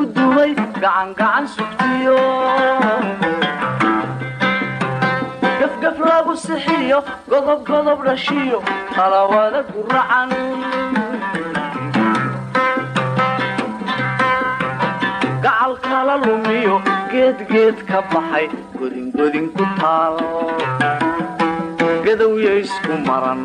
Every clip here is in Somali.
ku dumay gacangacan sugtiyo gafgaf lagu sixiyo godob godob dhashiyo talawada guracan gacal kala lumiyo geedgeed ka baxay godingodin ku taal. Gadowya isku maran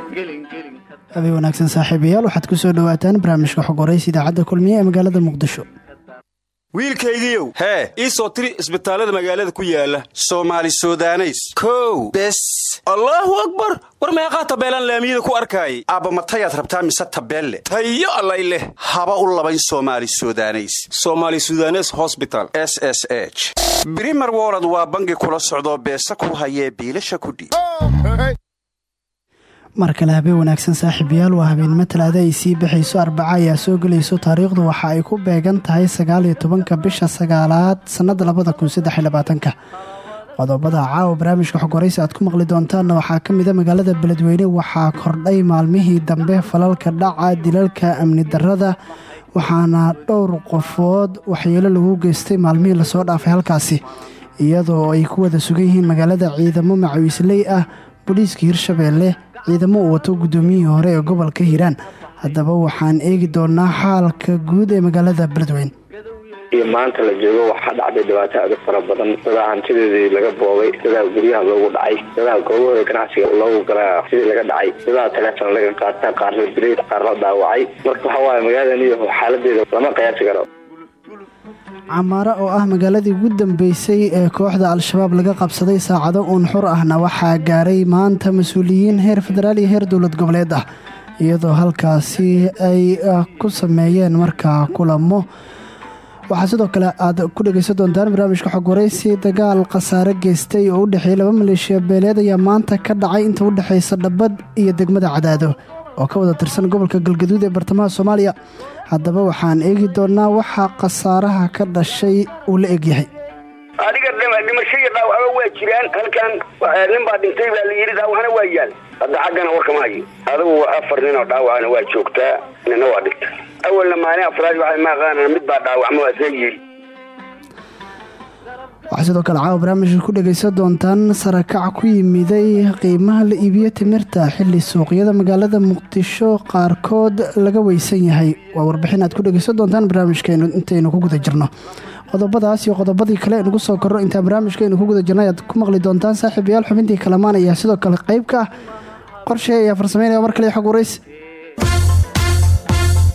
habeen wanaagsan saaxiibayaal waxaad ku soo dhowaataan barnaamijka xog idaacadda kulmiye ee magaalada muqdisho. Wiilkaygiiow hee ii soo tiri isbitaallada magaalada ku yaalla soomaali sudaneys. Kow. Bes. Allaahu akbar! War meeqaa tabeelaan laamiyada ku arkaayay. Aabbamatayaad rabtaa mise tabeelle? Tayo allay leh. Haba u labayn soomaali sudaneys. Somaali sudanes hosbital s s h. Brimer wolod waa bangi kula socdoo beesa ku hayee biilasha kudhiib mar kale habeen wanaagsan saaxiibayaal waa habeenimo talaada ay sii baxayso arbaca ayaa soo gelayso taariikhdu waxa ay ku beegan tahay sagaaliyo tobanka bisha sagaalaad sannada labada kun saddex qodobada caawa barnaamijka xogwaraysi aad ku maqli doontaanna waxaa ka mida magaalada beledweyne waxaa kordhay maalmihii dambe falalka dhaca dilalka amni darada waxaana dhowr qofood waxyeelo lagu geystay maalmihii la soo dhaafay halkaasi iyadoo ay ku wada sugan yihiin magaalada ciidamo macawiisley ah booliiska hirshabeelle ciidamo uu wato guddoomiyihii hore ee gobolka hiiraan. Haddaba waxaan eegi doonaa xaalka guud ee magaalada beledweyne. Iyo maanta la joogo waxaa dhacday dhibaato aad u fara badan. Dadaa hantideedii laga boobay dadaa guryaha loogu dhacay dadaa goobahooda ganacsiga loogu galaa sidii laga dhacay dadaa taleefon laga qaata dilay qaar la dhaawacay. Marka waxaa waaye magaaladan iyo xaaladeeda lama qiyaasi karo camaaro oo ah magaaladii ugu dambeysay ee kooxda al-shabaab laga qabsaday saacado uun xur ahna waxaa gaaray maanta mas'uuliyiin heer federaal iyo heer dowlad goboleed ah iyadoo halkaasi ay ku sameeyeen markaa kulamo. Waxaa sidoo kale aad ku dhegaysan doontaan barnaamijka xog dagaal khasaare geystay oo u dhexeeyay laba maleeshiya beeleed ayaa maanta ka dhacay inta u dhexaysa dhabad iyo degmada cadaado oo ka wada tirsan gobolka galgaduud ee bartamaha soomaaliya. Haddaba waxaan eegi doonaa waxa khasaaraha ka dhashay uu la egyahay adiga dhimasho iyo dhaawacba waa jiraan halkan nin baa dhintay baa la yidhi dhaawacna waa yaal. Hadda xaggana warkama hayo adigu afar nin oo dhaawacna waa joogtaa nina waa dhintay. Awalna maalin afraad waxay maaqaanana mid baa dhaawacma waa see waxaa sidoo kale caawa barnaamijka ku dhegaysan doontaan sarakac ku yimiday qiimaha la iibiyo timirta xilli suuqyada magaalada muqdisho qaarkood laga weysan yahay. Waa warbixin aad ku dhegaysan doontaan barnaamijkeenu intaynu ku guda jirno. Qodobadaas iyo qodobadii kale ee nagu soo korro intaan barnaamijkeenu ku guda jirno ayaad ku maqli doontaan saaxiibayaal xubintii kalamaan ayaa sidoo kale qayb ka ah. Qorshe ayaa farsameynaya mar kale xog warays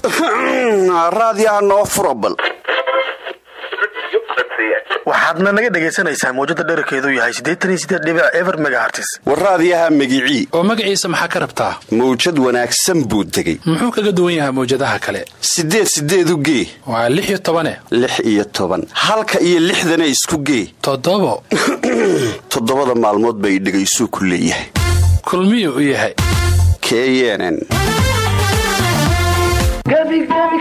raadiyaha noo furabal waxaadna naga dhagaysanaysaan mawjada dherarkeedu yahay eber megahartis war raadiyaha magicii oo magaciisa maxaa ka rabtaa? Mawjad wanaagsan buu tegey. Muxuu kaga duwan yahay mawjadaha kale? Sideed sideed u gee. Waa lix iyo tobane lix iyo toban. Halka iyo lixdana isku gee. Toddobo. Toddobada maalmood bay dhegaysuu ku leeyahay. Kulmiyuu u yahay. Knn gebigebi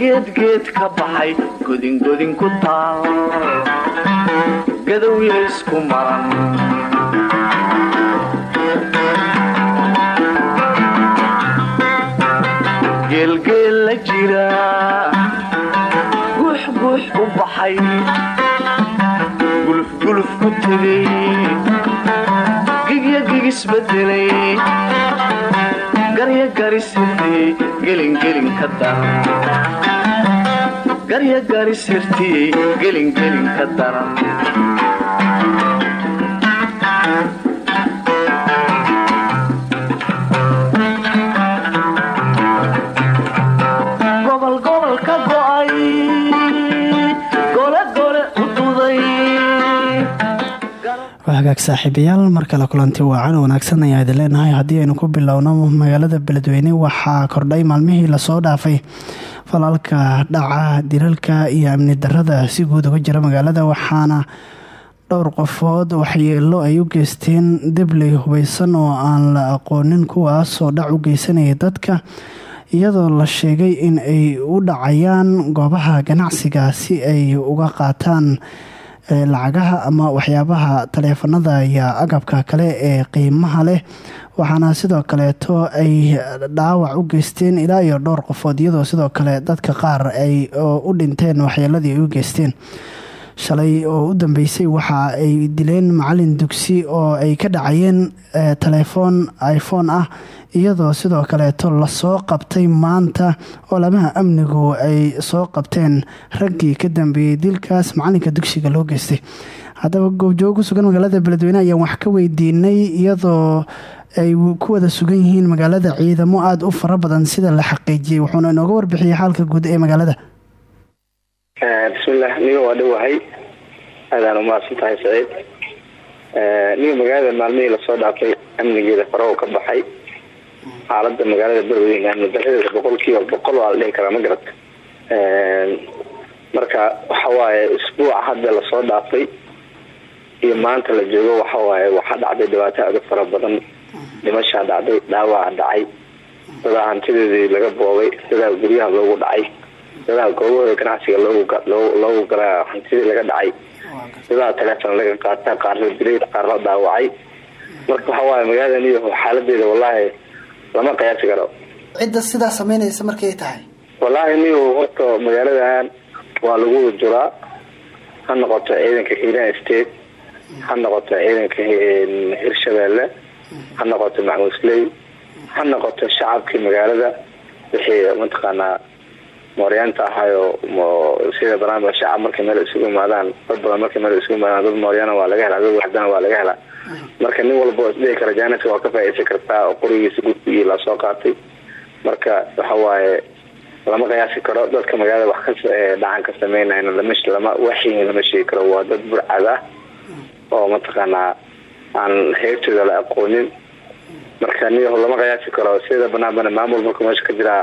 geedgeed ka baxay godingodin ku taal gadowya isku maran geelgeel la jira. Guux guux u baxay gulufguluf ku tegay gigya gigisbedelay garyagarisirtiyey garyagarisirtiyey gelingelin ka daran hagaag saaxiibayaal. Mar kale kulanti waacan wanaagsan ayaa idin leenahay. Haddii aynu ku bilowno magaalada beledweyne waxaa kordhay maalmihii la soo dhaafay. Falalka dhaca dilalka iyo amni darada si guud uga jira magaalada waxaana dhowr qofood waxyeelo ay u geysteen. Debley hubeysan oo aan la aqoonin kuwaasoo dhac u geysanaya dadka iyadoo la sheegay in ay u dhacayaan goobaha ganacsiga si ay uga qaataan lacagaha ama waxyaabaha taleefanada iyo agabka kale ee qiimaha leh. Waxaana sidoo kaleeto ay dhaawac u geysteen ilaa iyo dhowr qofood iyadoo sidoo kale dadka qaar ay u dhinteen waxyeeladii ay u geysteen shalay oo u dambeysay waxa ay dileen macalin dugsi oo ay ka dhacayeen taleefon iphone ah iyadoo sidoo kaleeto la soo qabtay maanta oo lamaha amnigu ay soo qabteen. Raggii ka dambeeyey dilkaas macalinka dugsiga loo geystay. Haddaba goobjoogo ku sugan magaalada beledweyne ayaan wax ka weydiinay iyadoo ay ku wada sugan yihiin magaalada ciidamo aada u fara badan sida la xaqiijiyey wuxuuna inooga warbixiyey xaalka guud ee magaalada bismillaah niga waa dhowahay aadaan umahadsan tahay saciid. Niga magaalada maalmihii la soo dhaafay amnigeeda faraho ka baxay. Xaalada magaalada beledweyne amni daradeeda boqol kiiba boqol waa la dhihi karaa ma garad. Marka waxawaaye isbuuca hadda la soo dhaafay iyo maanta la joogo waxawaaye waxaa dhacday dhibaato adag fara badan. Dhimashaa dhacday dhaawaca dhacay. Dadaa hantideedii laga boobay dadaa guryaha loogu dhacay dadaa goobahooda ganacsiga loogu galaa hantidii laga dhacay dadaa taleefon laga qaata qaarla dilay qaarla dhaawacay marka waxawaaye magaalada niyo xaaladeeda wallaahi lama qiyaasi karo cidda sidaa sameynaysa markay tahay wallaahi niyo horta magaaladan waa lagu juraa ha noqoto ciidanka hiiraan state ha noqoto ciidanka hirshabeelle ha noqoto macmuusley ha noqoto shacabkii magaalada wixii mataqaanaa mooryaanta ahayo sida barnaamij shacab markay meel isugu imaadaan dad badan markay meel isugu imaadaan dad mooryana waa laga helaa dad waxdana waa laga helaa. Marka nin walba isdhihi kara jaaniska waa ka faaideysan kartaa oo qorigiisa gudbigii la soo qaatay. Marka waxawaaye lama qiyaasi karo dadka magaalada wax ka dhacan ka sameynayna lama lama waxii lama sheegi karo waa dad burcad ah oo mataqaanaa aan heertooda la aqoonin. Marka niyaho lama qiyaasi karo sida banaanbana maamul marka meesha ka jiraa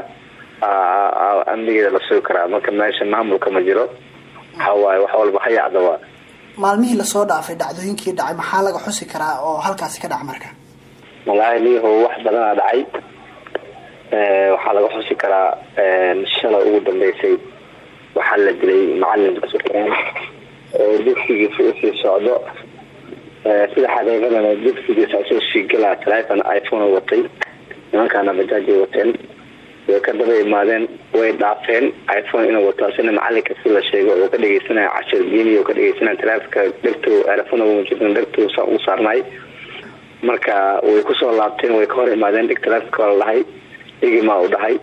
amnigeeda la sugi karaa. Marka meesha maamulka ma jiro waxawaaye wax walba hayacda waa. Maalmihii la soo dhaafay dhacdooyinkii dhacay maxaa laga xusi karaa oo halkaasi ka dhaca marka? Wallaahi niyaho wax badanaa dhacay. Waxaa laga xusi karaa shalay ugu dambeysay. Waxaa la dilay macalin dugsiaan oo dugsigiisa u sii socdo. Sida xaqiiqadana dugsigiisa asoo sii galaa telefon iphone watay. Nimankaana bajaajay wateen way ka daba imaadeen way dhaafeen. iphone inuu wato asina macalinka si la sheego oo ka dhegeysanaya cashir diini oo ka dhegeysanaya telefonka dhegto telefon ujeedin dhegto u saarnay. Marka way ku soo laabteen way ka hor imaadeen dhig telefonka waa la dhahay igimaa u dhahay.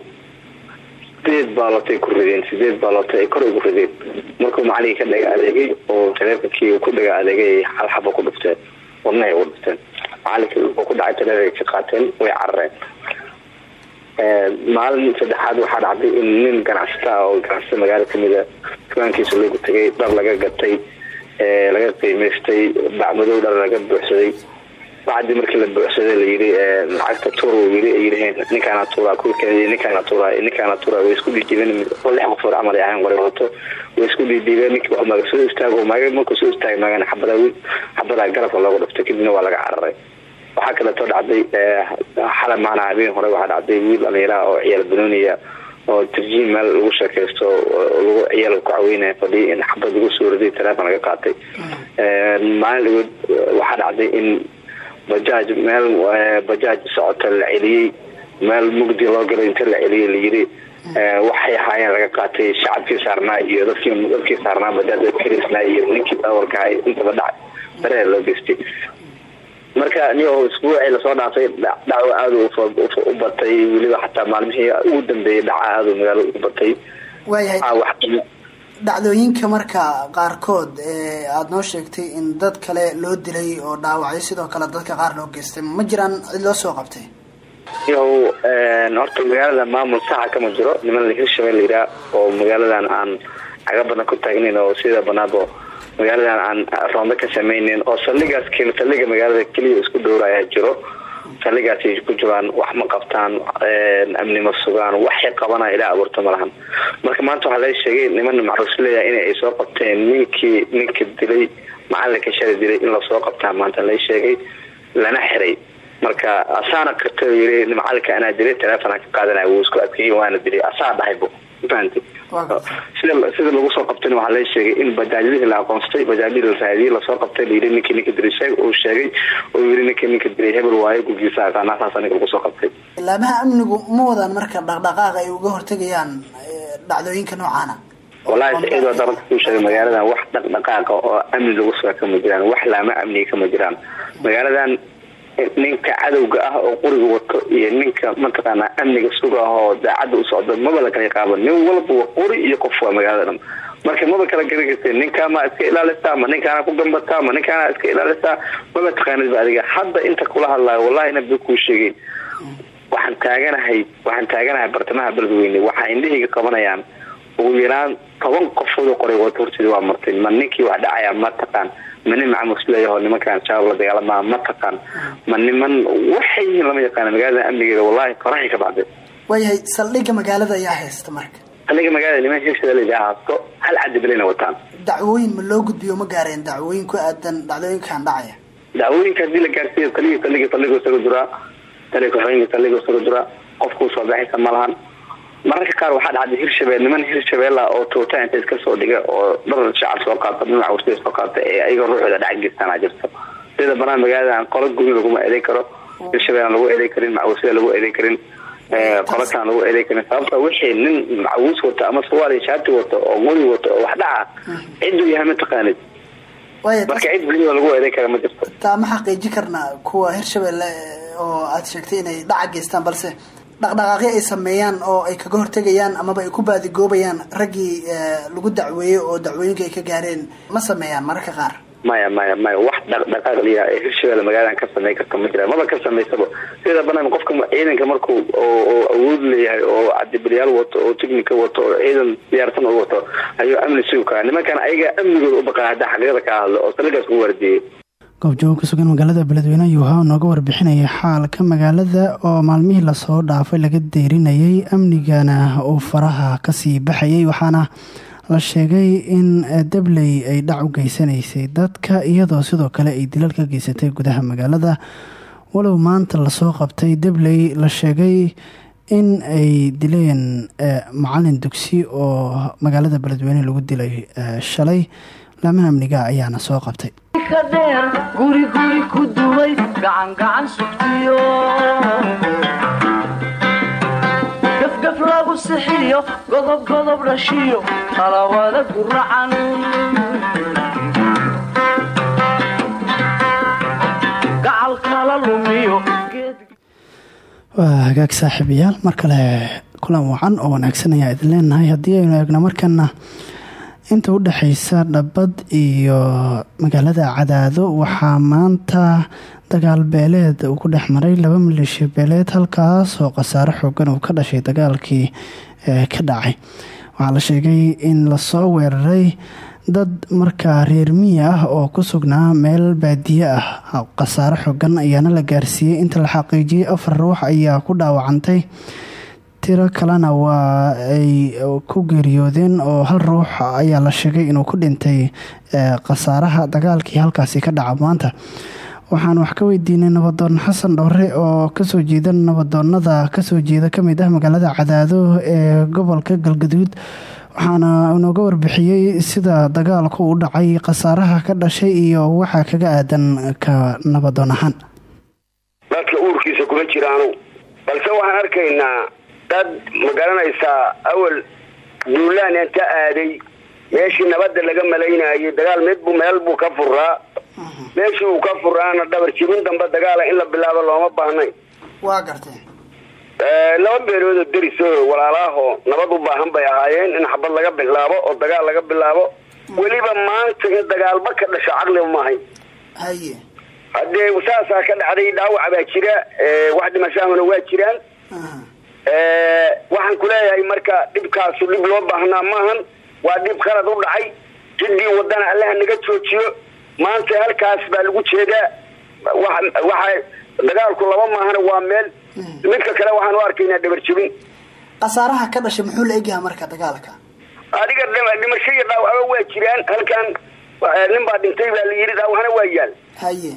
Sideed baalootay ku rideen sideed baaloota ay kor ugu rideen. Markuu macalinkii ka dhaga adeegay oo teleefonkii ku dhaga adeegay hal xaba ku dhufteen wadnahay ugu dhufteen macalinkii wuxuu ku dhacay teleefonka ka qaateen way carareen maalin saddexaad waxaa dhacday in nin ganacsata oo ganacsata magaalo kamida dukaankiisa loogu tagay dhar laga gatay laga qiimaystay bacmadow dhar laga buuxsaday. Bacdii markii la buuxsaday layiri lacagta tuur yiraheen ninkaana kulkeed ninkaana tuuraa ninkaana tuuraa way isku dhiidhiibeen. Lix qofood camal ay ahayn qoray wato way isku dhiidhiibeen. Ninkii wax maga soo istaago markuu soo istaagay magana xabada wiil xabada garabka looga dhuftay kadibna waa laga cararay waxaa kaleeto dhacday xalay maana habeen hore waxaa dhacday wiil dhalinyaraha oo ciyaal banooniya oo tarjiim meel lagu sheekaysto lagu ciyaal ku caweynaya fadhiya in xabad lagu soo riday teleefon laga qaatay. Maalin dhagood waxaa dhacday in bajaaj meel bajaaj socota la celiyey meel mugdi loo galay inta la celiyey layiri waxay ahaayeen laga qaatay shacabkii saarnaa iyo dadkii saarnaa bajaaj karisnaa iyo ninkii dawarka intaba dhacay dareer loo geystay marka niyo isbuucii la soo dhaafay dhaco aada u batay weliba xataa maalmihii ugu dambeeyay dhaca aada magaalada u batay. Waayahay dhacdooyinka marka qaarkood ee aada noo sheegtay in dad kale loo dilay oo dhaawacyo sidoo kale dadka qaar loo geystay ma jiraan cid loo soo qabtay? Yow horta magaalada maamul saxa kama jiro. Niman hirshabelle layidhaha oo magaaladan aan caga badan ku taagnayn oo sida banaabo magaaladan aan roombe ka sameyneyn oo saldhigaas saldhiga magaalada keliya isku dhowraya jiro. Saldhigaasay ku jiraan wax ma qabtaan amni ma sugaan waxay qabanaya ilaa abuurta ma lahan. Marka maanta waxaa laga sheegay niman macruusleeya in ay soo qabteen ninkii ninka dilay macalinka shalay dilay in la soo qabtaa maanta laga sheegay lana xiray. Marka asaana karta yiri macalinka anaa dilay teleefona ka qaadanaya wuu isku adkeeyey waana dilay. Asaa dhahaybo mafahanti sida sida lagu soo qabtayna waxaa laga sheegay in bajaajyadii la aqoonstay bajaajyadii la raadiyey la soo qabtay layidhi ninkii ninka sheeg uu sheegay oo yiri ninkii ninka dilay hebel waayo gurgiisa aqaanaa saasa ninka lagu soo qabtay. Ilaamaha amnigu ma wadaan marka dhaqdhaqaaq ay uga hortegayaan dhacdooyinka noocaana? Walahi saciid waa daranta kuu sheegay magaaladan wax dhaqdhaqaaqa oo amni lagu suga kama jiraan wax laama amniga kama jiraan. Magaaladan ninka cadowga ah oo quriga wato iyo ninka mataqaanaa amniga suga ah oo daacadda u socdo maba la kala nin walba quri iyo qof waa magaalada marka maba kala garan karta ninkaa ma iska ilaalisaa? Ma ninkaana ku gambataa? Ma ninkaana iska ilaalisaa? Maba taqaanidba adiga hadda inta kula hadlaayo wallahi nabda kuu sheegay waxaan taaganahay waxaan taaganahay bartamaha beledweyne waxaa indhahayga qabanayaan ugu yaraan toban qofoodoo qoray wato horteeda waa martay. Ma ninkii wax dhacaya ma taqaan ma nin nimankaan shabaab la dagaalamaa ma taqaan. Ma niman waxay yihiin lama yaqaana magaalada amnigeeda wallahi faraxay ka baxday waayahay saldhigga magaalada ayaa haysta marka saldhigga magaalada niman hirshabeelle haasto hal caddibalina wataan. Dacwooyin ma loo gudbiyo ma gaareen dacwooyin ku aadan dhacdooyinkan dhacaya? Dacwooyinka haddii la gaarsiiyo taliga saldhiga saldhiga isaga duraa taliga ku-xigeenka saldhiga isaga duraa qofkuu soo baxaysa ma lahan mararka qaar waxaa dhacday hirshabelle niman hirshabeella oo tuuta inta iska soo dhiga oo dhar shacab soo qaata dhinaca warsiya soo qaata ee ayaga ruuxooda dhaca geystaan jirto sida banaan magaalada qolo guri laguma eeday karo hirshabelle lagu eeday karin macawusida lagu eeday karin qolo kalan lagu eeday karin. Sababta wixii nin macawuus wato ama sawaali shaati wato oo qori wato oo wax dhaca ciduu yahay ma taqaanid. Marka cid bulida lagu eeday kara ma jirto. Taa ma xaqiiji karnaa kuwa hirshabelle oo aada sheegtay inay dhaca geystaan balse dhaqdhaqaaqyo ay sameeyaan oo ay kaga hortegayaan amaba ay ku baadigoobayaan raggii lagu dacweeyey oo dacwooyinka ay ka gaareen ma sameeyaan mararka qaar? Maya maya maya wax dhaqdhaqaaq liya ee hirshabelle magaaladan ka samey karta ma jira. Maba ka samaysaba sida banaan qofka ciidanka markuu oo awood leeyahay oo cadibilyaal wato oo technica wato oo ciidan diyaarsan u wato ayuu amni sugi nimankan ayaga amnigooda u baqaa haddaa xaqiiqada ka hadlo oo saldhigaas ku waardiyey goobjooga ku sugan magaalada beledweyne ayuu haa nooga warbixinayay xaalka magaalada oo maalmihii la soo dhaafay laga deyrinayay amnigana uu faraha ka sii baxayay. Waxaana la sheegay in dabley ay dhac u geysanaysay dadka iyadoo sidoo kale ay dilal ka geysatay gudaha magaalada. Walow maanta la soo qabtay dabley la sheegay in ay dileen macalin dugsi oo magaalada beledweyne lagu dilay shalay laamaha amniga ayaana soo qabtay. Dheer guri guri ku duway gacangacan sugtiyo. Gafgaf lagu sixiyo godob godob dhashiyo qalawada guracan gacal kala lumiyo waa hagaag saaxiibayaal mar kale kulan wacan oo wanaagsan ayaa idin leenahay. Haddii aynu eegno markana inta u dhexeysa dhabad iyo magaalada cadaado waxaa maanta dagaal beeleed uu ku dhex maray laba maleeshiya beeleed halkaas oo khasaare xoogan uu ka dhashay dagaalkii ka dhacay. Waxaa la sheegay in la soo weeraray dad markaa reer miya ah oo ku sugnaa meel baadiye ah. Khasaare xoogan ayaana la gaarsiiyey inta la xaqiijiyey afar ruux ayaa ku dhaawacantay tiro kalena waa ay ku geeriyoodeen oo hal ruux ayaa la sheegay inuu ku dhintay khasaaraha dagaalkii halkaasi ka dhaca. Maanta waxaan wax ka weydiinay nabadoon xasan dhowre oo ka soo jeeda nabadoonada ka soo jeeda ka mid ah magaalada cadaado ee gobolka galgaduud. Waxaana inooga warbixiyey sida dagaalku u dhacay khasaaraha ka dhashay iyo waxaa kaga aadan ka nabadoon ahaan. Dadka uurkiisa kuma jiraanu balse waxaan arkaynaa dad ma garanaysaa awal duulaan inta aaday meeshii nabadda laga malaynayay dagaal midbu meel buu ka furaa meeshii uu ka furaana dhabar jibin dambe dagaala in la bilaabo looma baahnayn. Waa gartay laba beeloodoo deriso walaalaahoo nabad u baahan bay ahaayeen in xabad laga bilaabo oo dagaal laga bilaabo. Weliba maanta in dagaalba ka dhasho caqliba maahayn haye. Haddee saasaa ka dhacday dhaawaca baa jira wax dhimashaahuna waa jiraan waxaan ku leeyahay marka dhibkaasu dhib loo baahnaa maahan waa dhib qalad u dhacay. Ciddii wadana allaha naga joojiyo. Maanta halkaas baa lagu jeedaa. Waxa dagaalku laba maahana waa meel. Midka kale waxaan u arkaynaa dhabar jebin. Khasaaraha ka dhashay muxuu la egyahay marka dagaalka? Adiga dhimasho iyo dhaawacba waa jiraan. Halkan nin baa dhintay baa la yidhi dhaawacna waa yaal. Haye.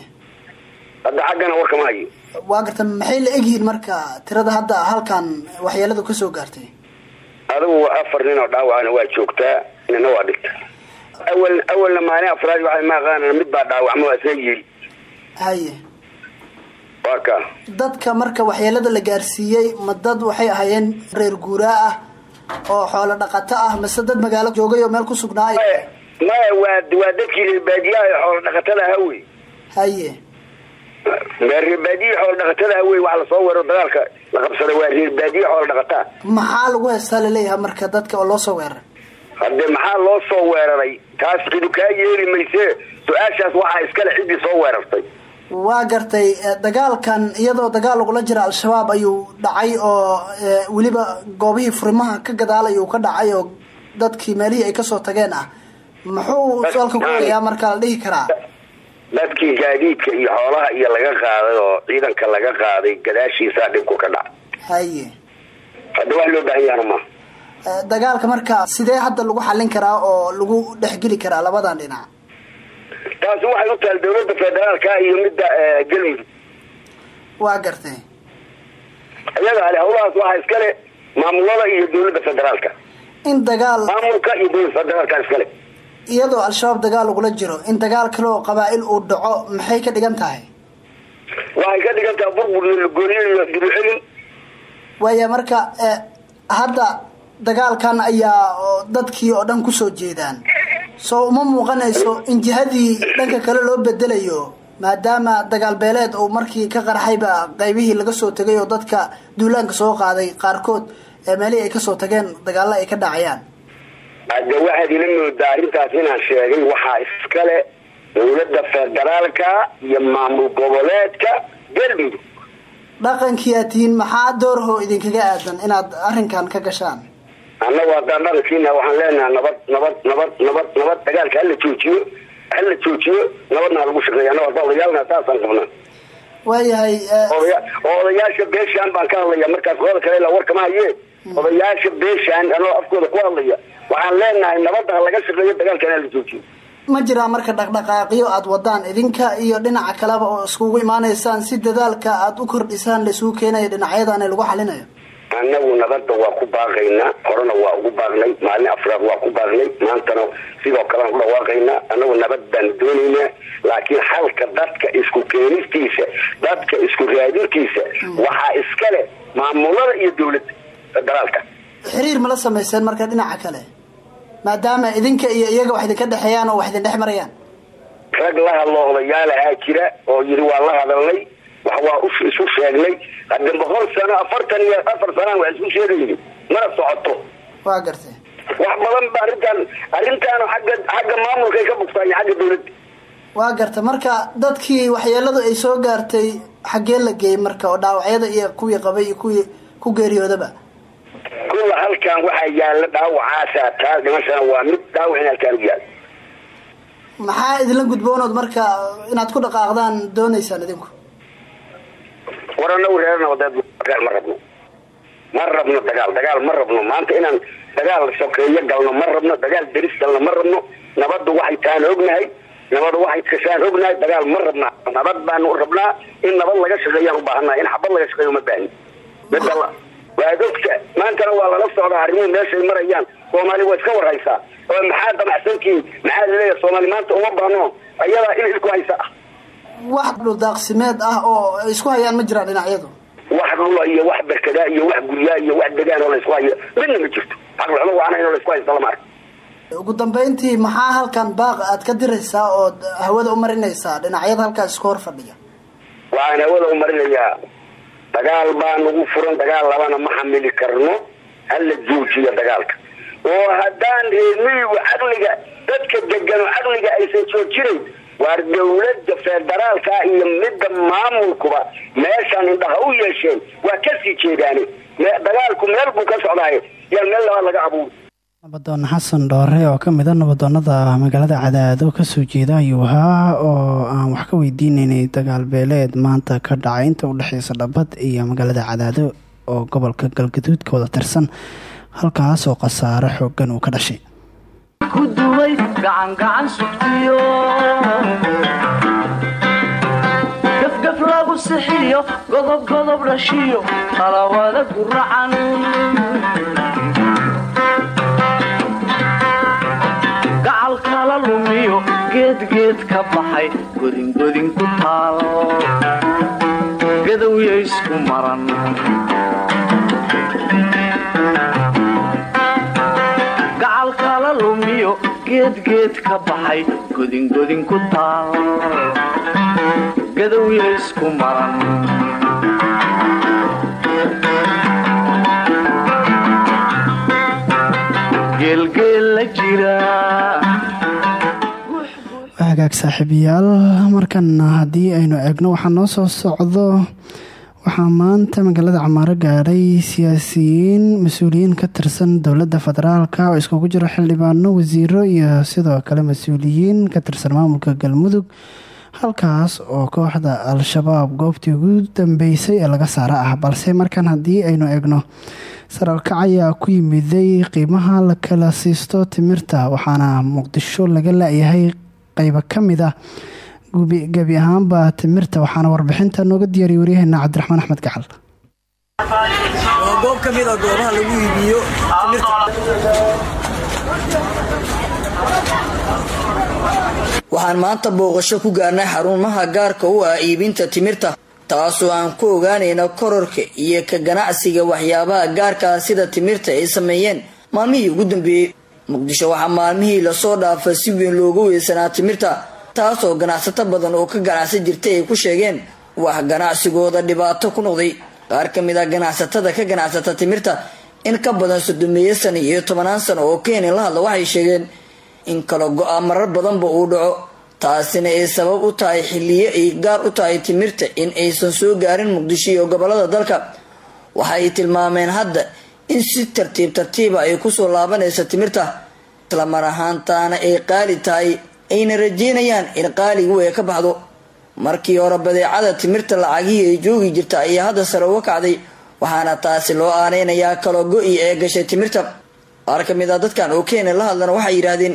Hadda xaggana warkama hayo waa garta maxay la egyihiin marka tirada hadda halkan waxyeeladu ka soo gaartay? Adigu afar nin oo dhaawacana waa joogtaa nina waa dhigta awal awalna maalin afraad waxay maaqaana mid baa dhaawacma waa see yiri haye. Waa ka. Dadka marka waxyeelada la gaarsiiyey ma dad waxay ahaayeen reer guuraa ah oo xoolo dhaqato ah mase dad magaalo joogay oo meel ku sugnaayo maya waa waa dadkii reer baadiyaha xoolo dhaqatada aha wey haye reer baadiya xoolo dhaqatada wey waxa la soo weero dagaalka la qabsaday waa reer baadiya xoolo dhaqataa maxaa lagu heestaa la leeyahay marka dadka oo loo soo weeraray? Haddee maxaa loo soo weeraray? Taas cidu kaa yeeli mayse su'aashaas waxaa iskale ciddii soo weerartay. Waa gartay dagaalkan iyadoo dagaal lagula jira al-shabaab ayuu dhacay oo weliba goobihii furimaha ka gadaal ayuu ka dhacay oo dadkii meelihii ay ka soo tageen ah. Muxuu su'aalka kueyaa marka la dhihi karaa dadkii gaadiidka iyo xoolaha iyo laga qaaday oo ciidanka laga qaaday gadaashiisaa dhibku ka dhacay haye. Hadda wax loo baahan yahana ma dagaalka marka sidee hadda lagu xallin karaa oo lagu dhexgeli karaa labadan dhinac? Taasi waxay u tahay dawladda federaalka iyo midda galmudug waa gartay iyaga ale hawlahaas waxaa iskale maamulada iyo dawladda federaalka. In dagaal maamulka iyo dawladda federaalka iskale iyadoo al-shabaab dagaal lagula jiro. In dagaal kale oo qabaa-il uu dhaco maxay ka dhigan tahay? Waxay ka dhigan tahay burbur iyo lagooniyo iyo dibucelin waaya marka hadda dagaalkan ayaa dadkii oo dhan ku soo jeedaan. Soo uma muuqanayso in jihadii dhanka kale loo bedelayo maadaama dagaal beeleed uu markii ka qarxayba qaybihii laga soo tegay oo dadka duulaanka soo qaaday qaarkood ee meelihii ay ka soo tageen dagaalo ay ka dhacayaan hadde waxaad ila moodaa arrintaas inaan sheegay waxaa iskale dawladda federaalka iyo maamul goboleedka galmudug dhaqankii aad tihiin maxaa doorho idinkaga aadan inaad arrinkan ka gashaan? Annagu haddaan dhaqankiina waxaan leenahay nabad nabad nabad nabad nabad dagaalka hala joojiyo hala joojiyo nabadna ha lagu shaqeeya. Annago hadda odayaalna saasaan qabnaa. Waayahay odaya oo odayaasha beeshaan baan ka hadlaya markaas qolada kale ilaa warkama haye odayaasha beeshaan anoo afkooda ku hadlaya waxaan leenahay nabadda ha laga shaqeeyo dagaalkana hala joojiyo ma jiraa marka dhaqdhaqaaqyo aada wadaan idinka iyo dhinaca kaleba oo iskugu imaanaysaan si dadaalka aada u kordhisaan laisugu keenayo dhinacyadan lagu xalinayo. Annagu nabadda waa ku baaqaynaa horena waa ugu baaqnay maalin afraad waa ku baaqnay maantana sidoo kalean ku dhawaaqaynaa annagu nabad baan doonaynaa laakiin xalka dadka isku keenistiisa dadka isku raadintiisa waxaa iskale maamulada iyo dawladda federaalka xiriir mala samayseen marka dhinaca kale maadaama idinka iyo iyaga wax idinka dhexeeyaan oo wax idin dhex marayaan. Rag la hadlo odayaalahaa jira oo yidhi waa la hadalnay wax waa isu sheegnay. Hadde boqol sano afartan iyo afar sanaan waa isku sheegayni mana socoto. Waa gartay wax badan ba arrintaan arrintaanu agga xagga maamulkay ka bugtaay xagga dawladda waa gartay marka dadkii waxyeeladu ay soo gaartay xaggee la geeyey marka oo dhaawacyada iyo kuwii qabay iyo kuwii ku geeriyoodaba kulla halkan waxaa yaalla dhaawacaasa. Taa dhimashana waa mid dhaawacin halkaan u yaal. Maxaa idinla gudboonood marka inaad ku dhaqaaqdaan doonaysaan idinku? War anagu reer nabadeed dagaal ma rabno. Ma rabno dagaal dagaal ma rabno. Maanta inaan dagaal sokeeyo galno ma rabno dagaal deris galno ma rabno. Nabaddu waxay tahaan ognahay nabaddu waxay kashaan ognahay dagaal ma rabnaa nabad baanu rabnaa in nabad laga shaqeeyaan ubaahanaa in xabad laga shaqeeyo ma baahni waa ogta maantana waa lala socdaa arrimuhu meeshay marayaan. Soomaali waa iska warhaysaa oo maxaa damacsantiin maxaa la leeyahay soomaali maanta uma baahno. Ayadaa in isku haysa. Ah wax dhuldaaqsimeed ah oo isku hayaan ma jiraan dhinacyadu. Wax dhula iyo wax berkadaa iyo wax guryaa iyo wax degaan oo laysku hayo. Midna ma jirto. Xaqlxumo waana inoo laysku haysto lama ark ugu dambeyntii maxaa halkan baaq aad ka diraysaa ood hawada u marinaysaa? Dhinacyada halkaas isku hor fadhiya waxaan hawada u marinayaa dagaal baa nagu furan dagaal labana ma xamili karno. Hala joojiyo dagaalka. Oo haddaan reermiyigu caqliga dadka degano caqliga aysan joojinayn waar dawladda federaalka iyo midda maamulkuba meeshaan indhaha u yeesheen waa ka sii jeedaane. Dagaalku meel buu ka socdaay yaan meel labaad laga abuuri nabadoon xasan dhoore oo ka mid a nabadoonada magaalada cadaado ka soo jeeda ayuu ahaa oo aan wax ka weydiineynay dagaal beeleed maanta ka dhacay inta udhexeysa dhabad iyo magaalada cadaado oo gobolka galgaduud ka wada tirsan halkaas oo khasaare xoogan uu ka dhashay. Ku dumay gacangacan sugtiyo gafgaf lagu sixiyo godob godob dhashiyo qalawada guracan godingodin ku taal gadowya isku maran gacal kala lumiyo geedgeed ka baxay godingodin ku taal gadowya isku maran geelgeel la jira hagaag saaxiibayaal. Markana haddii aynu eegno waxaa noo soo socdo. Waxaa maanta magaalada camaaro gaadhay siyaasiyiin mas'uuliyiin ka tirsan dowladda federaalka. Oo iskugu jiro xildhibaano wasiiro iyo sidoo kale mas'uuliyiin ka tirsan maamulka galmudug. Halkaas oo kooxda al-shabaab goobtii ugu dambeysay ee laga saara ah balse markan haddii aynu eegno sararkac ayaa ku yimiday qiimaha la kala siisto timirta waxaana muqdisho laga la-yahay qeybo ka mid ah gebi ahaanba timirta waxaana warbixinta nooga diyaariya waryaheena cabdiraxmaan axmed gacal waa goob ka mid a goobaha lagu iibiyo waxaan maanta booqasho ku gaarnay xarumaha gaarka u ah iibinta timirta taasoo aan ku ogaanayna kororka iyo ka ganacsiga waxyaabaha gaarkaa sida timirta ay sameeyeen. Maalmihii ugu dambeeyey muqdisho waxaa maalmihii la soo dhaafa si weyn looga weysanaa timirta taasoo ganacsato badan oo ka ganacsan jirtay ay ku sheegeen wax ganacsigooda dhibaato ku noqday. Qaar ka mid ah ganacsatada ka ganacsata timirta in ka badan soddomeeyo sano iyo tobanaan sano oo keenin la hadla waxay sheegeen in kala go-a marar badanba uu dhaco taasina ay sabab u tahay xilliyo ay gaar u tahay timirta in aysan soo gaarin muqdisho iyo gobollada dalka. Waxay tilmaameen hadda in si tartiib tartiiba ay ku soo laabanaysa timirta. Islamar ahaantaana ay qaali tahay ayna rajeynayaan in qaaligu ay ka baxdo. Markii hore badeecada timirta lacagihii ay joogi jirta ayaa hadda sare uga kacday waxaana taasi loo aaneynayaa kalo go-i ee gashay timirta. Qaar ka mid a dadkan oo keena la hadlana waxay yidhaahdeen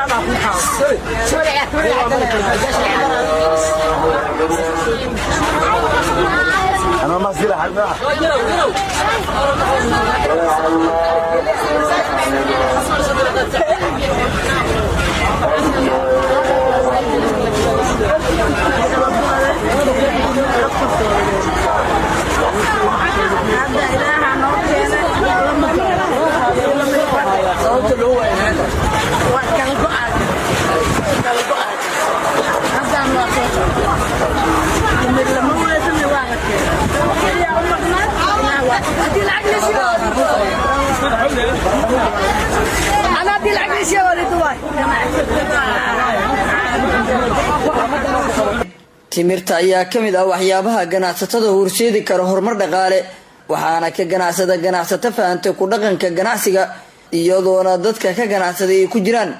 انا ما اصير حقنا عبد الله عمرو كان لما صوت اللي هو timirta ayaa ka mid ah waxyaabaha ganacsatada horseedi kara horumar dhaqaale waxaana ka ganacsada ganacsato fahantay ku dhaqanka ganacsiga iyadoona dadka ka ganacsaday ay ku jiraan.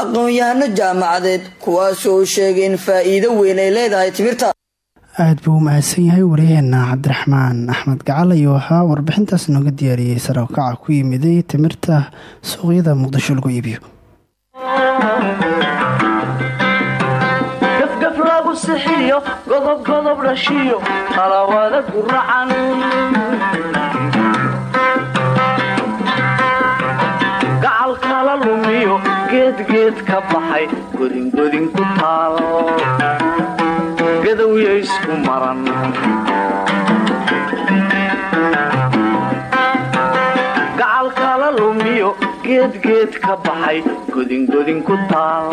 Aqoon-yahano jaamacadeed kuwaas oo sheegay in faa-iido weyn ay leedahay timirta aada buu u mahadsan yahay. Waryaheena cabdiraxmaan axmed gacal ayuu ahaa. Warbixintaas nooga diyaariyey sarakaca ku yimiday timirta suuqyada muqdisho lagu iibiyo. Gafgaf lagu sixiyo godob godob dhashiyo qalawada guracan gacal kala lumiyo geedgeed ka baxay godingodin ku taal gadowya isku maran gacal kala lumiyo geedgeed ka baxay godingodin ku taal.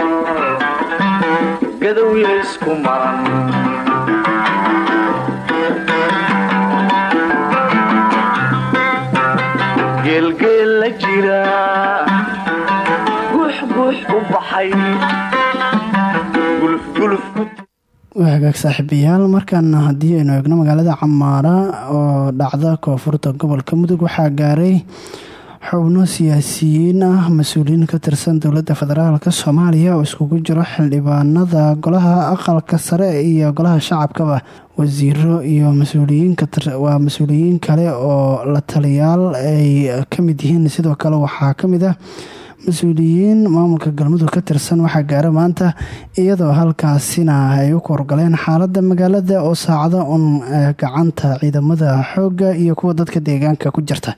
Gadowya isku maran geelgeel la jira guux guux u baxay waa hagaag saaxiibayaal. Markaana haddii aynu eegno magaalada camaara oo dhacda koonfurta gobolka mudug waxaa gaaray xubno siyaasiyiin ah mas'uuliyiin ka tirsan dowladda federaalk soomaaliya oo iskugu jiro xildhibaanada golaha aqalka sare iyo golaha shacabkaba. Wasiiro iyo mas'uuliyiinwaa mas'uuliyiin kale oo la taliyaal ay ka mid yihiin. Sidoo kale waxaa ka mid ah mas'uuliyiin maamulka galmudug ka tirsan waxaa gaara maanta iyadoo halkaasina ay u korgaleen xaaladda magaalada oo saacado un gacanta ciidamada xoogga iyo kuwa dadka deegaanka ku jirta.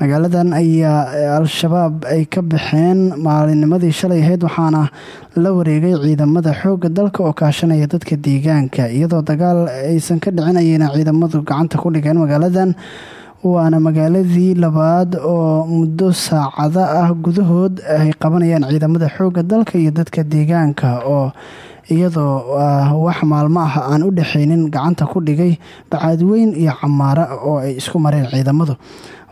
Magaaladan ayaa al-shabaab ay ka baxeen maalinnimadii shalay ahayd waxaana la wareegay ciidamada xoogga dalka oo kaashanaya dadka deegaanka iyadoo dagaal aysan ka dhicinayeen ciidamadu gacanta ku dhigeen magaaladan waana magaaladii labaad oo muddo saacado ah gudahood ay qabanayaan ciidamada xoogga dalka iyo dadka deegaanka oo iyadoo wax maalmo ah aan u dhexaynin gacanta ku dhigay bacaadweyn iyo camaara oo ay isku mareen ciidamadu.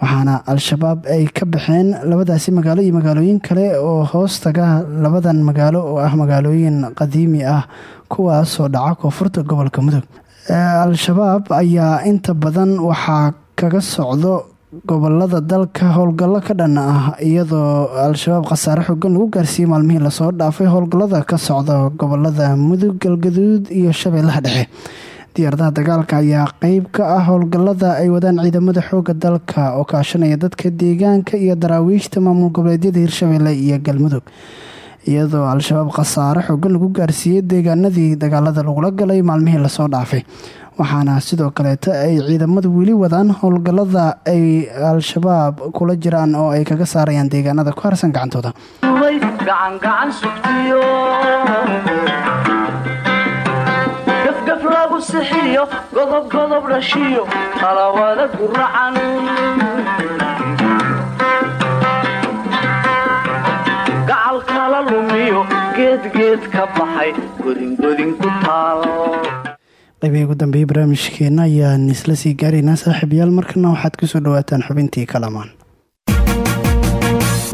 Waxaana al-shabaab ay ka baxeen labadaasi magaalo iyo magaalooyin kale oo hoos taga labadan magaalo oo ah magaalooyin qadiimi ah kuwaasoo dhaca koonfurta gobolka mudug. Al-shabaab ayaa inta badan waxaa kaga socdo gobollada dalka howlgallo ka dhan ah iyadoo al-shabaab khasaare xogan lagu gaarsiiyey maalmihii la soo dhaafay howlgallada ka socda gobollada mudug galgaduud iyo shabeellaha dhexe. Diyaaradaha dagaalka ayaa qeyb ka ah howlgallada ay wadaan ciidamada xooga dalka oo kaashanaya dadka deegaanka iyo daraawiishta maamul goboleedyada hirshabeelle iyo galmudug. Iyadoo al-shabaab khasaare xogan lagu gaarsiiyey deegaanadii dagaalada lagula galay maalmihii la soo dhaafay waxaana sidoo kaleeto ay ciidamadu weli wadaan howlgallada ay al-shabaab kula jiraan oo ay kaga saarayaan deegaanada ku harsan gacantooda. Gacangacan sugtiyo. Gafgaf lagu sixiyo godob godob dhashiyo qalawada guracan gacal kala lumiyo geedgeed ka baxay godingodin ku taal qaybihii ugu dambeeyey barnaamijkeena ayaan isla sii gaaraynaa saaxiibayaal. Markana waxaad ku soo dhawaataan xubintii kalamaan.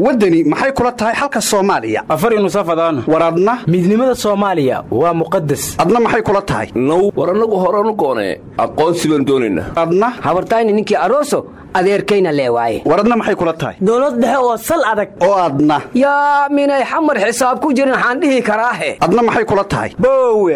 Waddani maxay kula tahay xalka soomaaliya? Afar nusafadaan war adna? Midnimada soomaaliya waa muqadas adna maxay kula tahay? Now war annagu horanu goonee aqoonsi baan doonaynaa adna? Habartayni ninkii aroso adeerkayna lee waaye war adna maxay kula tahay? Dowlad dhexe oo sal adag. Oo adna. Yaa minay xamar xisaab ku jirin waxaan dhihi karaahe adna maxay kula tahay? Boowe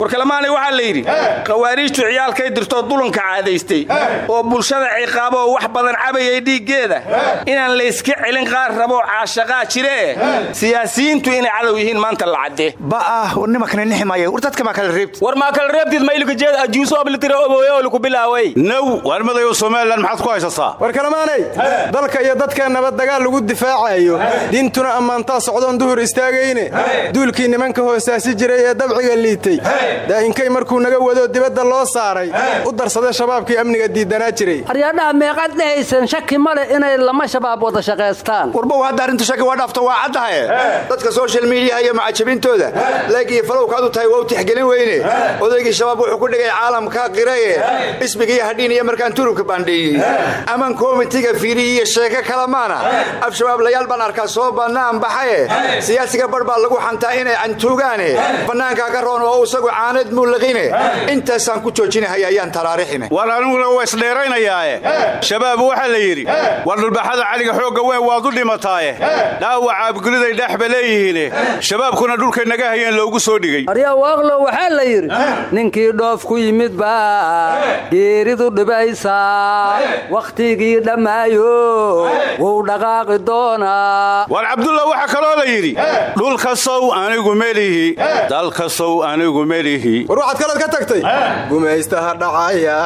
warkalamaanay waxaa la yidhi khawaariijtu ciyaalkay dirtoo dulanka caadaystay oo bulshada ciqaabo oo wax badan cabayay dhiiggeeda. Inaan layska celin qaar raboo caashaqaa jiree siyaasiyiintu inay cadow yihiin maanta la caddee ba'ah nimankana niximaya war dadka maa kala reebti? War maa kala reebtid maylikajeed ajuuso oblitira oboyooliku bilaaway. Now warmadayo somalilan maxaad ku haysataa? War kalamaanay dalka iyo dadkeennaba dagaal lagu difaacayo diintuna ammaantaa socdoon duhur istaagayne. Duulkii nimanka hoosaasi jiray ee dabciga liitay daa'inkay markuu naga wado dibadda loo saaray. U darsaday shabaabkii amniga diidanaa jiray. Aryaadhaha meeqaad dhehaysan shaki male inay lama shabaab wada shaqaystaan. Warbow hadda arrintu shaki waa dhaafto waa caddahaye dadka social miidiyaha iyo macajabintooda leeg iyo falowkaad u tahay waa u tixgelin weyne. Odaygii shabaab wuxuu ku dhigay caalamka qiraye ismigiiyo hadhiin iyo markaan turubka baandheeyey aman komitiga fiiriyi iyo sheeko kalamaana af-shabaab layaal baan arkaa soo bannaan baxaye. Siyaasiga bar baa lagu xantaa inay cantuugaane. Bannaankaa ka roon oo isagu caaneed muulaqine intaasaan ku joojinahay ayaan taraarixine war aniguna waa isdheeraynayaae shabaab waxaa la yidhi war dhulbaxada caliga xoogga weyn waad u dhimataaye. Dhaawaca abguliday dhexba leeyihiine. Shabaabkuna dhulkay naga hayeen loogu soo dhigay. Arya waaqlo waxaa la yidhi ninkii dhoof ku yimid baa geeridu dhibaysaa wakhtigii dhammaayo wuu dhaqaaqi doonaa. War cabdulla waxaa kaloo la yidhi dhulkasow anigu melihi dalkasow anigu melihi war waxaad kalood ka tagtay? Gumaystaha dhacaya.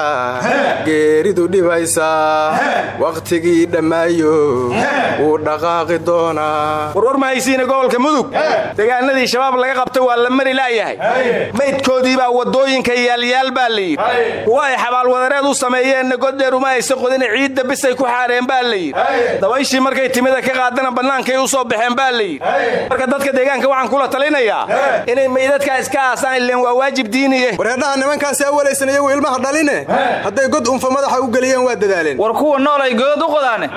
Geeridu dhibaysaa wakhtigii dhammaayo. Wuu dhaqaaqi doonaa. Warwar ma haysiina gobolka mudug? Degaanadii shabaab laga qabta waa la mari la'yahay maydkoodii baa waddooyinka yaalyaal baa la yidhi. Kuwa ay xabaalwadareed u sameeyeenna goddheer uma aysa qodina ciidda bisay ku xaareen baa la yidhi. Dabayshii markay timida ka qaadana bannaankay u soo baxeen baa la yidhi. Marka dadka deegaanka waxaan kula talinayaa inay meydadkaa iska aasaan ileen waa waajib diiniye wareedhaha nimankaasi awalaysan iyagu ilmaha dhaline. Hadday god unfa madaxa u geliyeen waa dadaaleen. War kuwa nool ay godod u qodaane.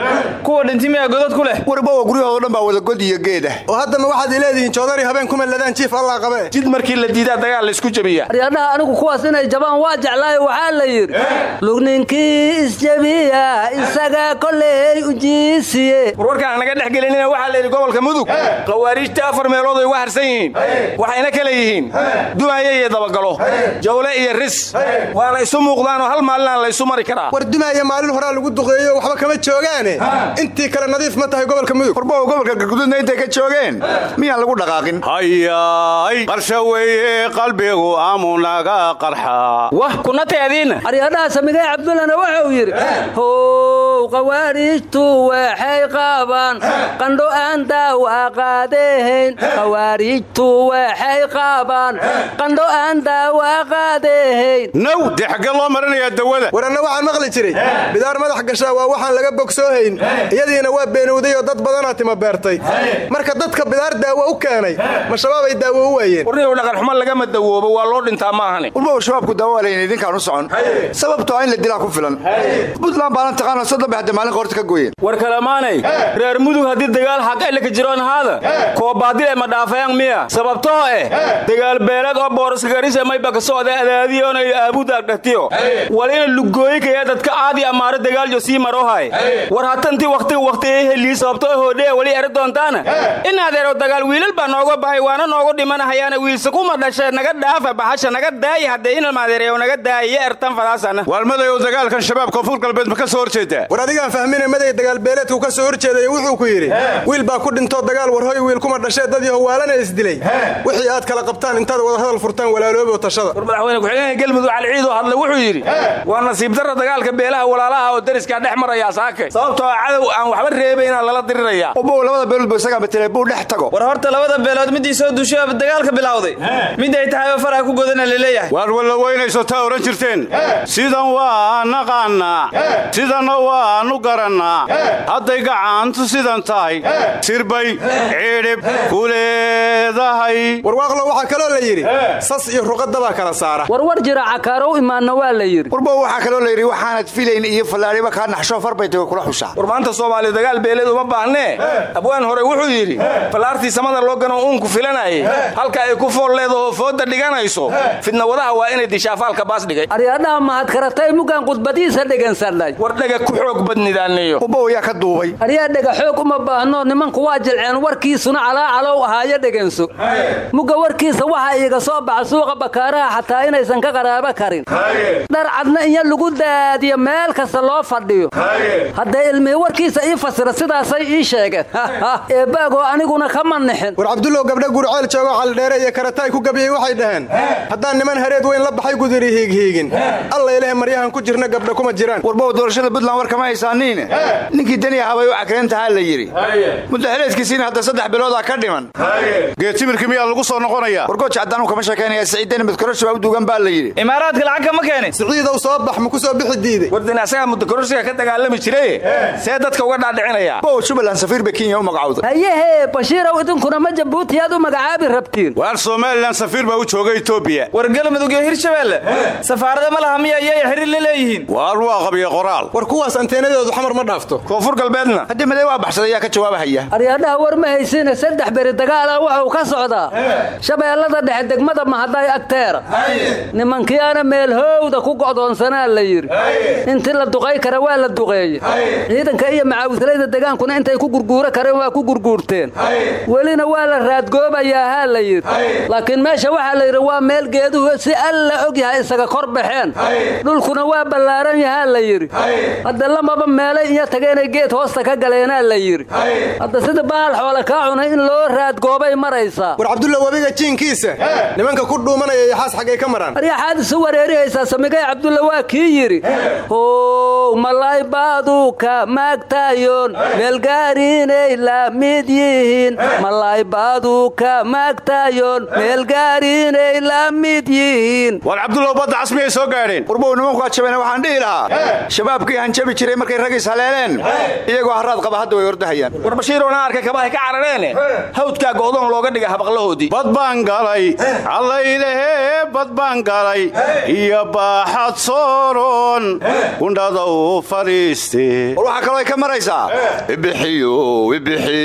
Kuwa dhintimiyaa godod ku leh. Warbawa guryahoodo dhan baa wada god iyo geedah oo haddama waxaad ileedihiin joodari habeen kuma ladaan jiif allaa qabe. Jid markii la diidaa dagaal laysku jabiya aryadhaha anigu kuwaas inay jabaan waa jeclaayo waxaa la yidhi lugninkii isjabiya isagaa koley ujiisiye warwarkaan naga dhex gelinina waxaa la yidhi gobolka mudug khawaariijta afar meelood ay uga harsan yihiin. Waxayna kale yihiin. Dumaaye iyo dabagalo jawle iyo ris. Waana isu muuqdaanoo hal maalinaan laysu mari karaa. War dumaaye maalin horaa lagu duqeeyo waxba kama joogaane. Intii kale nadiif ma tahay gobolka mudug. Warbawa gobolka galgududna intay ka joogeen. Miyaan lagu dhaqaaqin? Hayaay qarsha weeye qalbigu amunaga qarxa. Wah kuna teediina aryadhaha samigay cabdullana wuxuu yidhi how khawaariijtu waxay qaabaan. Qandho aan daawa qaadahayn khawaariijtu waxay qaabaan. Qandho aan daawa qaadahayn naw dee xaggee loo marinayaa dawada. War anna waxaan maqli jiray bidaar madax gashaa waa waxaan laga bogsoohayn iyadiina waa beenowday oo dad badanaa tima beertay. Marka dadka bidaar daawo u keenay ma shabaabay daawo u waayeen. Warniyow dhaqanxumo lagama dawoobo waa loo dhintaa maahane warbawa shabaabku daawaalayna idinkaan u socon. Sababtoo in la dilaa ku filan. Buntland baana taqaana soddon bay hadda maalin qoorta ka gooyeen. War kalamaanay reer mudug haddii dagaal xaq elika jiroon haada. Koo baadil ema dhaafayaan miya. Sababtoo eh dagaal beeleed oo booriskagarise mayba ka socda adaadiyoonay aabudaagdhatiyo wal ina lugooyinkaya dadka aadi amaaro dagaaljo sii marohay war hatantii wakhtiga wakhti ay helii sababtoo hoodhee weli eri doontaana. In adeero dagaal wiilal baa nooga bahay waana noogu dhimanahayaana wiilse kuma dhashe naga dhaafa baxasha naga daaya haddee inalmaadeereyo naga daaya ertan fadaasana waalmaday oo dagaalkan shabaab koonfur galbeed ma ka soo horjeedaa? War adigaan fahmina maday dagaal beeleedku ka soo horjeeday wuxuu ku yidhi wiil baa ku dhintoo dagaal warhoy wiil kuma dhashee dad yaho waalana isdilay wixii aad kala qabtaan intaad wada hadal furtaan walaaloobo tashada war madaxweyne ku-xigeenka galmudug cali ciidoo hadle wuxuu yidhi waa nasiib darra dagaalka beelaha walaalaha oo dariskaa dhex marayaa saake sababtoo ah cadow aan waxba reebaynaa lala diriraya. Obow labada beelood ba isagaa matele buu dhex tago. War horta labada beelood midii soo dusho dagaalka bilowday. Mid ay tahayba faraha ku godana la leeyahay waar walla weynayso taa odhan jirteen. Sidan waa naqaannaa sidanna waannu garannaa hadday gacaantu sidan tahay sirbay cidhib ku leedahay. Warwaaqlo waxaa kaloo la yidhi sas iyo ruqadabaa kala saara. Warwar jira cakaaro u imaanna waa la yidhi. Warbow waxaa kaloo la yidhi waxaanad filayn iyo fallaadhiba kaa naxsho far bay tago kula xushaa. War maanta soomaaliya dagaal beeleed uma baahnee abwaan hore wuxuu yidhi fallaartii samada loo gano uunku filanayay halka ay ku fool leedahoo fooda dhiganayso fidnawadaha waa inay dishaafaalka baas dhigay. Aryadhaha mahad karatay mugaan khudbadiisa dhegansanay war dhega ku xoog badnidaaniyo ubow yaa ka duubay. Aryaa dhega xoog uma baahno nimanku waa jilceen warkiisuna calaacalow ahaayo dheganso. Mugga warkiisa waxaa iiga soo baxa suuqa bakaaraha xataa inaysan ka qaraabo karin. Dhar cadna inya lagu daadiyo meel kasta loo fadhiyo. Hadday ilmihii warkiisa ii fasira sidaasay ii sheegeen. Eebbaagoo aniguna kama nixin war cabdullow gabdha gurceel joogo caldheere iyo karataay ku gabiyey waxay dhaheen haddaan niman hareed weyn la baxay gudiri hiighiigin alla ilahe maryahan ku jirna gabdha kuma jiraan. Warbow doorashada buntland war kama haysaaniine ninkii dani ahabay u cakreen tahaa la yidhi. Muddaxileedkiisiina hadda saddex biloodaa ka dhiman. Geetimirkii miyaa lagu soo noqonayaa? Wargooja haddaanu kama sheekaynaya siciid deni mudkororsi baa u duugan baa la yidhi. Imaaraadka lacag kama keenin. Siciidow soo bax ma ku soo bixi diiday wardin asagaa muddakororsiga ka dagaalami jiraye see dadka uga dhaadhicinaya bow jubbaland safiir bay kenya u magacowday. Hayehe bashiirow idinkuna ma jabuutiyaad u magacaabi rabtiin. Waar somalilan safiir baa u jooga etoobiya war galmudug iyo hirshabeelle safaarada ma laha miya iyay xiriir la leeyihiin? Waar waa qabiya qoraal? War kuwaas antee anteenadoodu xamar ma dhaafto. Koonfur galbeedna. Haddii maday waa baxsaday ayaa ka jawaabahaya aryaadhaha war ma haysina saddex beri dagaala wuxuu ka socdaa. Shabeellada dhexe degmada mahaday agteera nimankiiana meel howda ku go'doonsanaa la yidhi. Intii la duqay kara waa la duqeeye ciidanka iyo macaawislayda degaankuna intay ku gurguura kareen waa ku gurguurteen. Welina waa la raadgoobayaa haa la yidhi. Laakiin meesha waxaa la yidhi waa meel geeduhu si alla og yahay isaga kor baxeen dhulkuna waa ballaaran yahaa la yidhi. Hadda lamaba meelay iyo tageenay geed hoosta ka galeenaa la yidhi. Hadda sida baal xoole kaa cunay in loo raadgoobay maraysaa war cabdulla webiga jiinkiisa. Nimanka ku dhuumanaya yaxaas xaggay ka maraan. Aryaxaad isu wareerihaysaa samigay cabdulla waa kii yidhi how malay baadu ka maagtaayoon meelgaariinay la mid yihiin. Malay baadu ka maagtaayoon meelgaariinay la mid yihiin. War cabdullow badda casmiyay soo gaadheen. Warbow nimanku adjabeen waxaan dhihi lahaa shabaabkii hanjabi jiray markay raggiis haleeleen iyagoo haraad qaba hadda way ordahayaan. War bashiiroona arkay kabahay ka carareene hawdkaa go'doon looga dhiga habaqlahoodii. Bad baan galay allaylehe bad baan galay iyo baaxad sooroon gundhada u fadhiiste war waxaa kaloo ay ka maraysaa ibixiyo ibixi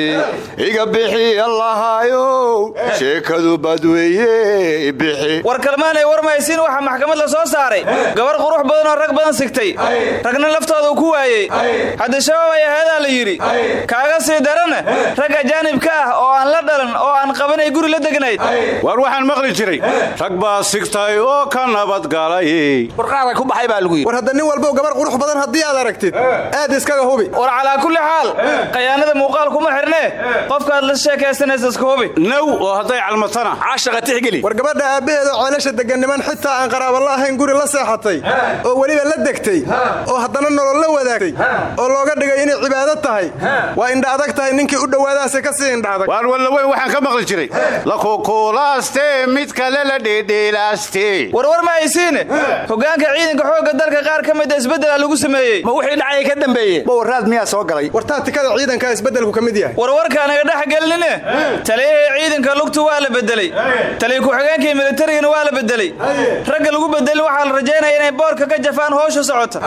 iga bixi allahayow sheekadu badweeye ibixi war kalmaanay war mahaysiin waxaa maxkamad la soo saaray gabar qurux badan oo rag badan sigtay ragna laftooda uu ku waayey hadda shabaab ay aheedaa la yidhi kaaga sii darana rag ajaanibka ah oo aan la dhalan oo aan qabanay guri la degnayd war waxaan maqli jiray rag baa sigtay oo ka nabadgalay warqaada ku baxay baa lagu yidhi. War hadda nin walbow gabar qurux badan haddii aad aragtid aad iskaga hubi. War calaa kulli xaal khayaanada muuqaal kuma xirnee qofkaad la sheekaysanaysa iska hubi. Now oo hadday calmatana. Caashaqa tixgeli. War gabadha aabbaheedoo ceelasha degan niman xitaa aan qaraaba la ahayn guri la seexatay oo weliba la degtay oo haddana nolol la wadaagtay oo looga dhigay inay cibaado tahay. Waa indha adag tahay ninkii u dhowaadaase ka sii indha adag waar wallaweyn waxaan ka maqli jiray. Lakukuulaaste mid kale la dheedheelaaste warwar ma haysiine hogaanka ciidanka xoogga dalka qaar ka mida isbeddela lagu sameeyey. Ma wixii dhacay ka dambeeye bowraad miyaa soo galay? War taatikada ciidanka isbeddelku ka mid yahay. Warwarkaa naga dhex gelinine? Taliyahii ciidanka lugtu waa la bedeley taliya ku-xigeenkii militarigana waa la bedeley ragga lagu bedelin waxaa la rajaynaya inay boorka ka jafaan hoosha socota.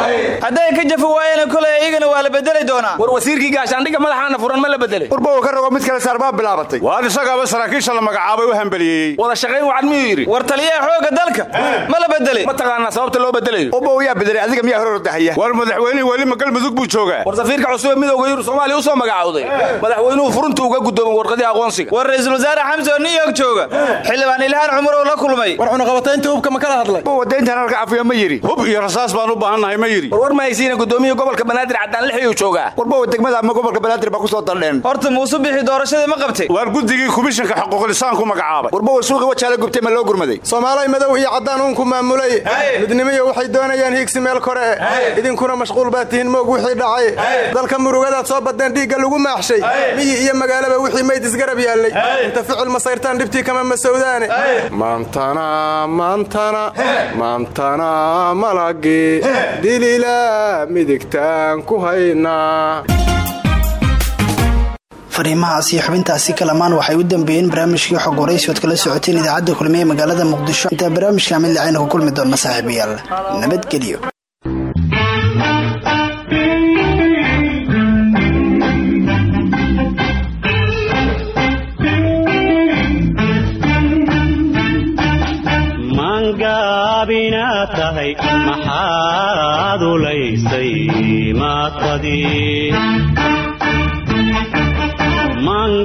Hadday ka jafi waayeen koley iyagana waa la bedeli doonaa. War wasiirkii gaashaandhigga madaxaana furan ma la bedelay warbowa ka rogo mid kale saarbaa bilaabatay. Waar isagaaba saraakiisha la magacaabay u hambeliyeeyey wada shaqayn wacan miyuu yidhi war taliyaha xoogga dalka ma la bedelay ma taqaanaa sababta loo bedelayo? Ubow yaa bedelay adiga miyaa hor ordahaya? War madaxweynihii weli ma galmudug buu joogaa. War safiirka cusub ee midowga yurub soomaaliya u soo magacowday madaxweynuhu furunta uga guddoomay warqadii aqoonsiga. War ra'iisul wasaare xamse oo new york jooga. Xildhibaan ilhaan cumar oo la kulmay. War cunaqabataynta hubka ma kala hadlay? Wadayntan halka cafiyo ma yidhi hub iyo rasaas baan u baahannahay ma yidhi war war ma haysiina guddoomiyaha gobolka banaadir caddaan lixiyuu joogaa. Warbowa degmada ama gobolka banaadir baa ku soo daldheen. Horta muuse bixi doorashadii ma qabtay. Waar guddigii komishanka xuquuqlisaanku magacaabay. Warbowa suuqi wajaala gubtay ma loo gurmaday? Soomaalay madow iyo caddaan uunku maamulay. Midnimiyo waxay doonayaan hiigsi meel kore. Idinkuna mashquul baa tihiin moog wixii dhacay. Dalka murugadaad soo badeen dhiigga lagu maaxshay. Miyi iyo magaalaba wixii mayd isgarab yaallay. Inta ficil masayrtaan dhibtii kama masowdaane maantana maantana maantana malagi dilila midigtaan ku haynaa fariimahaas iyo xubintaasi kalamaan waxay u dambeeyeen barnaamijkii xog waraysi ood kala socoteen idaacadda kulmiye magaalada muqdisho. Intaa barnaamijka mid lacayna ku kulmi doonna saaxiibayaal. Nabadgelyo maxaad ulaysay maatadii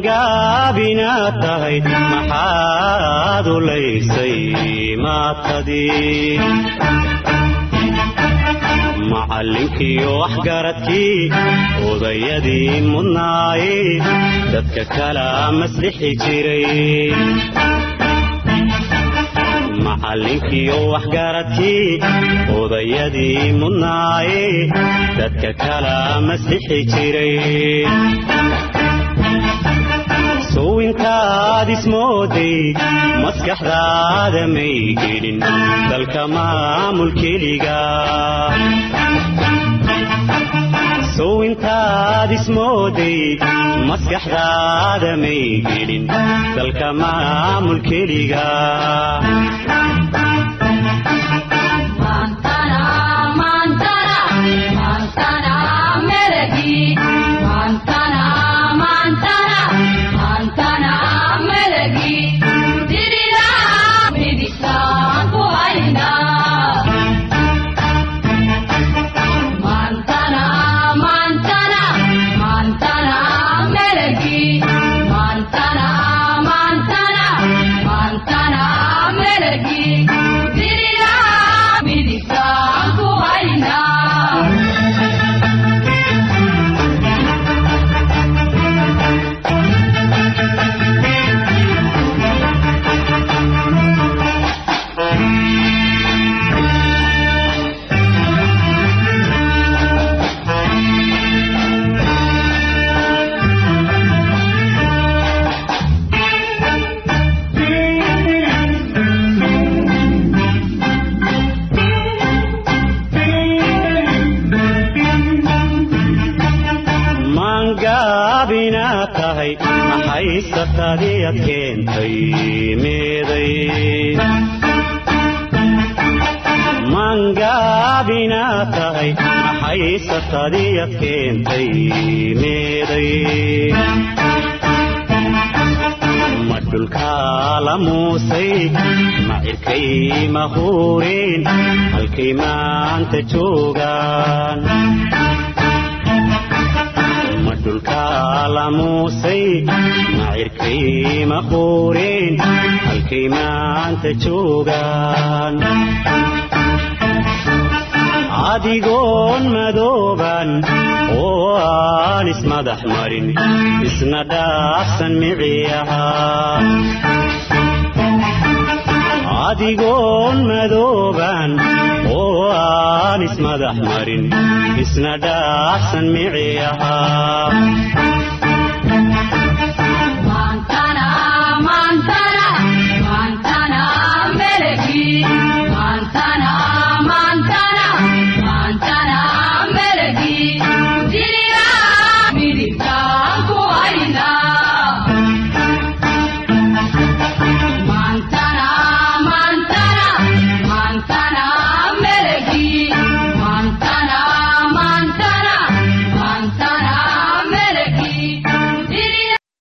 maangaabinaad tahay maxaad ulaysay maatadii macallinkiiyo waxgaradkii odayadii mudnaaye dadka kala maslixi jiray macallinkiiyo waxgaradkii odayadii mudnaaye dadka kala maslixi jiray sowintaad ismooday maskaxdaada may gelin dalka maamulkeliga sowintaad ismooday maskaxdaada may gelin dalka maamulkeliga Mantana, maxaysatadiyad keentay meeday ma dhulkaa la muusay ma cirkay ma huureen. Halkay maanta joogaan ma dhulkaa la muusay ma cirkay ma huureen halkay maanta joogaan adigoon madooban oo aan ismadax marin isna dhaafsan miciyaha adigoon madooban oo aan ismadax marin isna dhaafsan miciyaha